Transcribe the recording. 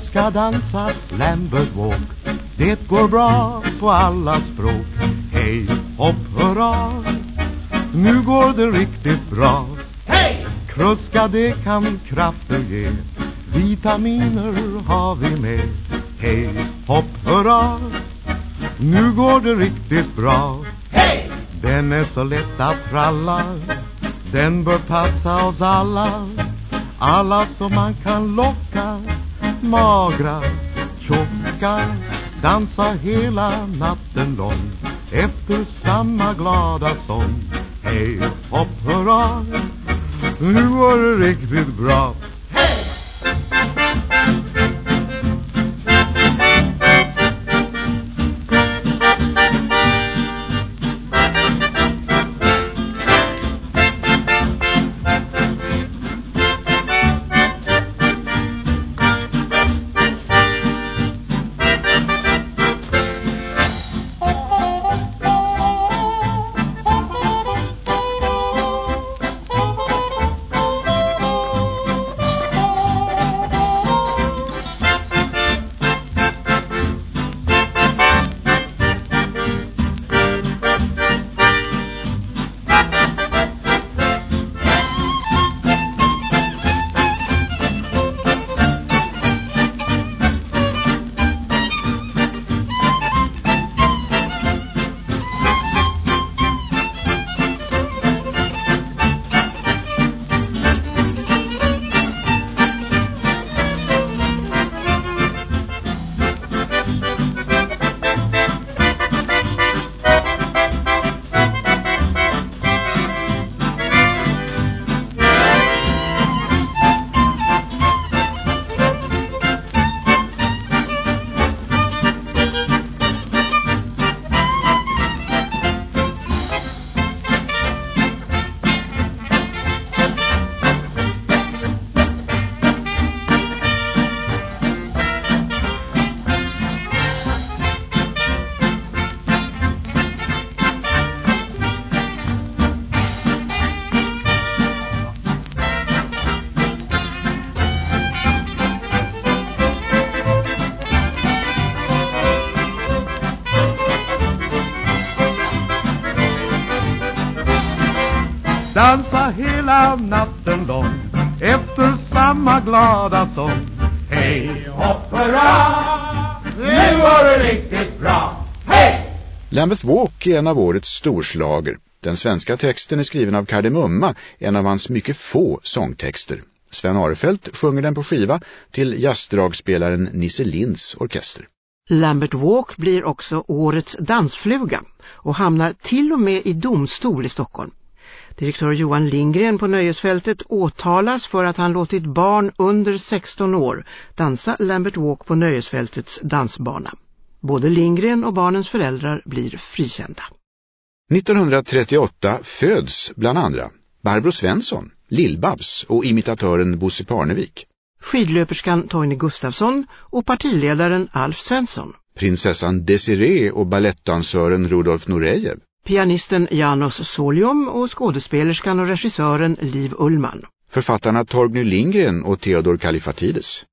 ska dansa Lambert Walk. Det går bra på alla språk. Hej, hopp, hurra. Nu går det riktigt bra. Hej! Kruska det kan krafter ge. Vitaminer har vi med. Hej, hopp, hurra. Nu går det riktigt bra. Hej! Den är så lätt att tralla. Den bör passa oss alla. Alla som man kan locka Magra, tjocka Dansa hela natten lång Efter samma glada sång. Hej, hopp, hurra! Nu var det riktigt bra. Dansa hela natten lång Efter samma glada sång Hej, hopp, hurra! Nu var det riktigt bra! Hej! Lambeth Walk är en av årets storslager. Den svenska texten är skriven av Kardemumma, en av hans mycket få sångtexter. Sven Arefelt sjunger den på skiva till jazzdragspelaren Nisse Linds orkester. Lambert Walk blir också årets dansfluga och hamnar till och med i domstol i Stockholm. Direktör Johan Lindgren på Nöjesfältet åtalas för att han låtit barn under 16 år dansa Lambert Walk på Nöjesfältets dansbana. Både Lindgren och barnens föräldrar blir frikända. 1938 föds bland andra Barbro Svensson, Lillbabs och imitatören Bosse Parnevik. Skidlöperskan Torgny Gustafsson och partiledaren Alf Svensson. Prinsessan Desiree och ballettdansören Rudolf Nurejev. Pianisten Janos Solium och skådespelerskan och regissören Liv Ullman. Författarna Torgny Lindgren och Theodor Kallifatides.